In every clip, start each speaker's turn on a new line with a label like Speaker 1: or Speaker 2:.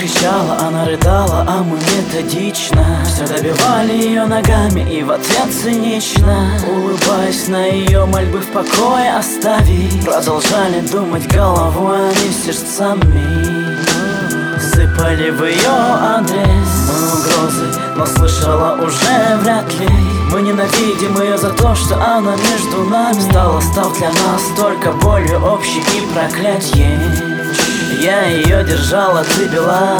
Speaker 1: Она рыдала, а мы методично Все добивали ее ногами и в ответ цинично. Улыбаясь на ее мольбы в покое оставить Продолжали думать головой, а не сердцами. Сыпали в ее адрес мы угрозы, но слышала уже вряд ли. Мы ненавидим ее за то, что она между нами. Стала став для нас только болью общей и проклятием я ее держала, ты бела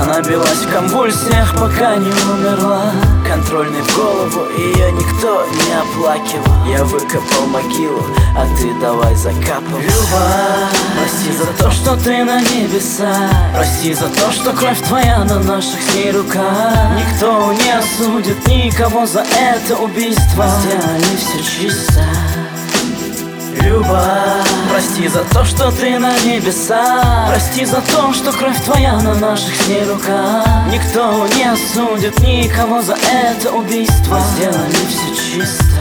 Speaker 1: Она билась в конвульсиях, пока не умерла. Контрольный в голову, ее никто не оплакивал. Я выкопал могилу, а ты давай закапывай. Люба, прости за то, что ты на небеса. Прости за то, что кровь твоя на наших ней руках. Никто не осудит никого за это убийство. Сделали все чисто. Люба Прости за то, что ты на небеса. Прости за то, что кровь твоя на наших с ней руках. Никто не осудит никого за это убийство. Сделали все чисто.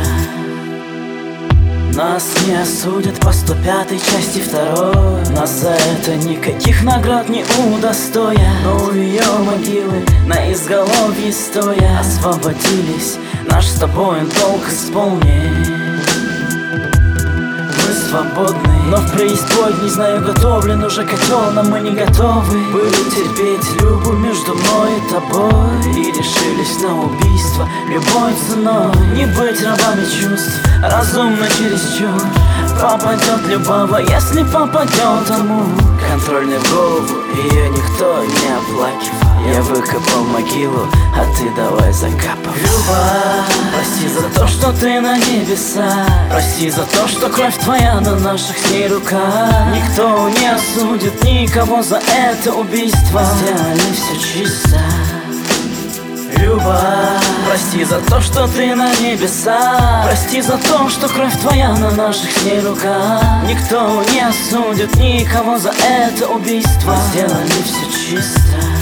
Speaker 1: Нас не осудят по 105 части второй. Нас за это никаких наград не удостоя Но у ее могилы на изголовье стоя Освободились, наш с тобой долг исполнен свободны. Но в преисподней, знаю, готовлен уже котел, но мы не готовы. Были терпеть любу между мной и тобой. И решились на убийство любой ценой. Не быть рабами чувств, разумно чересчур Попадет любого, если попадет тому Контрольный в голову, ее никто не оплакивал. Я выкопал могилу, а ты давай закапывай. Люба, прости за то, что ты на небеса. Прости за то, что кровь твоя на наших ней руках. Никто не осудит никого за это убийство. Сделали все чисто Люба, прости за то, что ты на небеса. Прости за то, что кровь твоя на наших с ней руках. Никто не осудит никого за это убийство. Сделали все чисто